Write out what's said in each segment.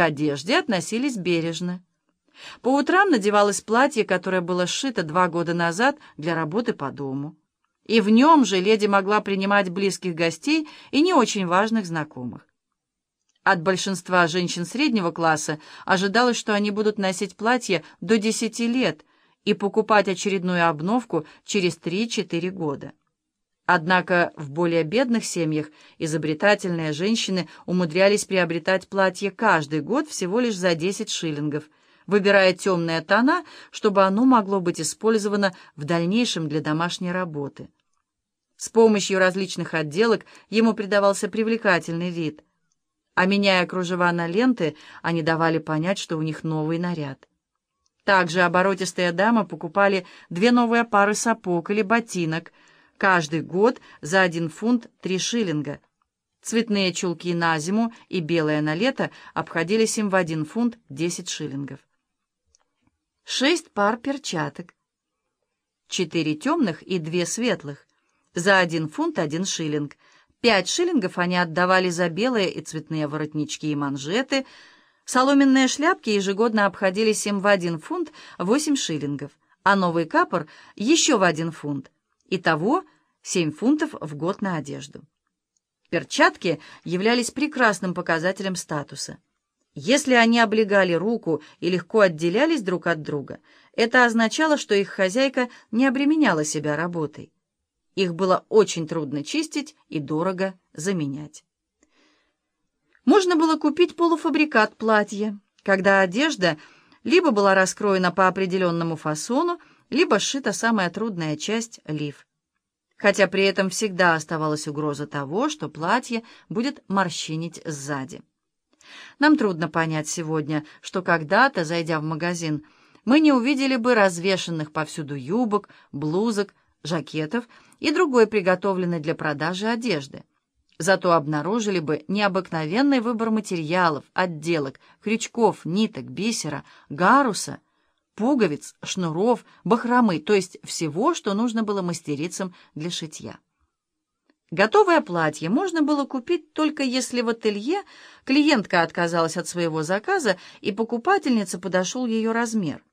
К одежде относились бережно. По утрам надевалось платье, которое было сшито два года назад для работы по дому. И в нем же леди могла принимать близких гостей и не очень важных знакомых. От большинства женщин среднего класса ожидалось, что они будут носить платье до 10 лет и покупать очередную обновку через 3-4 года. Однако в более бедных семьях изобретательные женщины умудрялись приобретать платье каждый год всего лишь за 10 шиллингов, выбирая темные тона, чтобы оно могло быть использовано в дальнейшем для домашней работы. С помощью различных отделок ему придавался привлекательный вид – а меняя кружева на ленты, они давали понять, что у них новый наряд. Также оборотистые дамы покупали две новые пары сапог или ботинок, каждый год за один фунт три шиллинга. Цветные чулки на зиму и белые на лето обходились им в один фунт десять шиллингов. Шесть пар перчаток. Четыре темных и две светлых. За один фунт один шиллинг — Пять шиллингов они отдавали за белые и цветные воротнички и манжеты. Соломенные шляпки ежегодно обходились им в один фунт восемь шиллингов, а новый капор еще в один фунт. Итого семь фунтов в год на одежду. Перчатки являлись прекрасным показателем статуса. Если они облегали руку и легко отделялись друг от друга, это означало, что их хозяйка не обременяла себя работой. Их было очень трудно чистить и дорого заменять. Можно было купить полуфабрикат платья, когда одежда либо была раскроена по определенному фасону, либо сшита самая трудная часть — лиф. Хотя при этом всегда оставалась угроза того, что платье будет морщинить сзади. Нам трудно понять сегодня, что когда-то, зайдя в магазин, мы не увидели бы развешанных повсюду юбок, блузок, жакетов и другой приготовленной для продажи одежды. Зато обнаружили бы необыкновенный выбор материалов, отделок, крючков, ниток, бисера, гаруса, пуговиц, шнуров, бахромы, то есть всего, что нужно было мастерицам для шитья. Готовое платье можно было купить только если в ателье клиентка отказалась от своего заказа и покупательнице подошел ее размер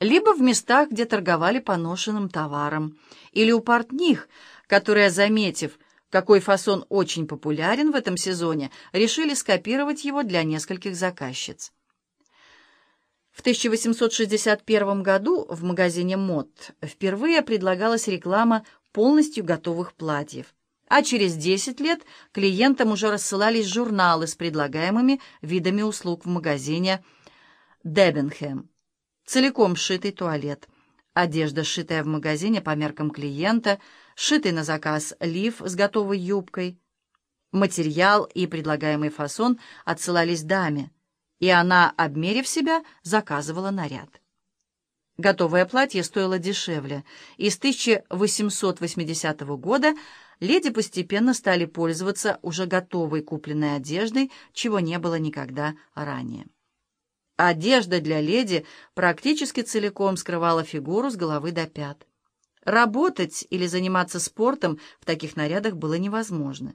либо в местах, где торговали поношенным товаром, или у портних, которые, заметив, какой фасон очень популярен в этом сезоне, решили скопировать его для нескольких заказчиц. В 1861 году в магазине «Мод» впервые предлагалась реклама полностью готовых платьев, а через 10 лет клиентам уже рассылались журналы с предлагаемыми видами услуг в магазине «Дебенхэм». Целиком сшитый туалет. Одежда, сшитая в магазине по меркам клиента, сшитый на заказ лиф с готовой юбкой. Материал и предлагаемый фасон отсылались даме, и она, обмерив себя, заказывала наряд. Готовое платье стоило дешевле, и с 1880 года леди постепенно стали пользоваться уже готовой купленной одеждой, чего не было никогда ранее. Одежда для леди практически целиком скрывала фигуру с головы до пят. Работать или заниматься спортом в таких нарядах было невозможно.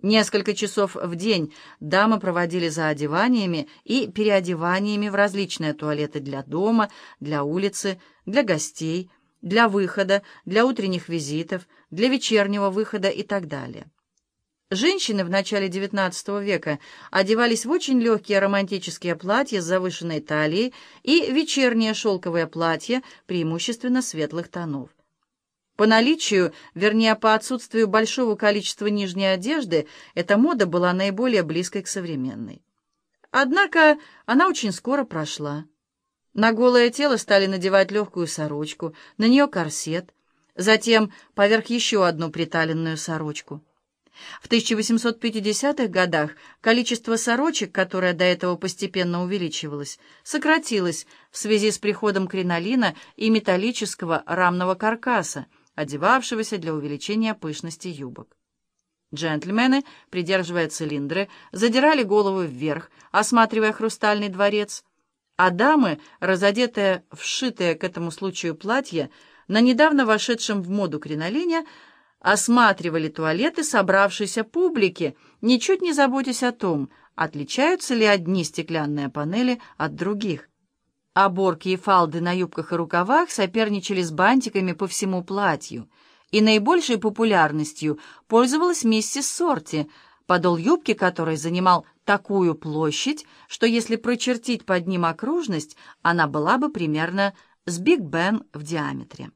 Несколько часов в день дамы проводили за одеваниями и переодеваниями в различные туалеты для дома, для улицы, для гостей, для выхода, для утренних визитов, для вечернего выхода и так далее. Женщины в начале XIX века одевались в очень легкие романтические платья с завышенной талией и вечерние шелковые платья, преимущественно светлых тонов. По наличию, вернее, по отсутствию большого количества нижней одежды, эта мода была наиболее близкой к современной. Однако она очень скоро прошла. На голое тело стали надевать легкую сорочку, на нее корсет, затем поверх еще одну приталенную сорочку. В 1850-х годах количество сорочек, которое до этого постепенно увеличивалось, сократилось в связи с приходом кринолина и металлического рамного каркаса, одевавшегося для увеличения пышности юбок. Джентльмены, придерживая цилиндры, задирали голову вверх, осматривая хрустальный дворец, а дамы, разодетые вшитые к этому случаю платья, на недавно вошедшем в моду кринолине, осматривали туалеты собравшейся публики, ничуть не заботясь о том, отличаются ли одни стеклянные панели от других. Оборки и фалды на юбках и рукавах соперничали с бантиками по всему платью, и наибольшей популярностью пользовалась миссис Сорти, подол юбки которой занимал такую площадь, что если прочертить под ним окружность, она была бы примерно с Биг Бен в диаметре.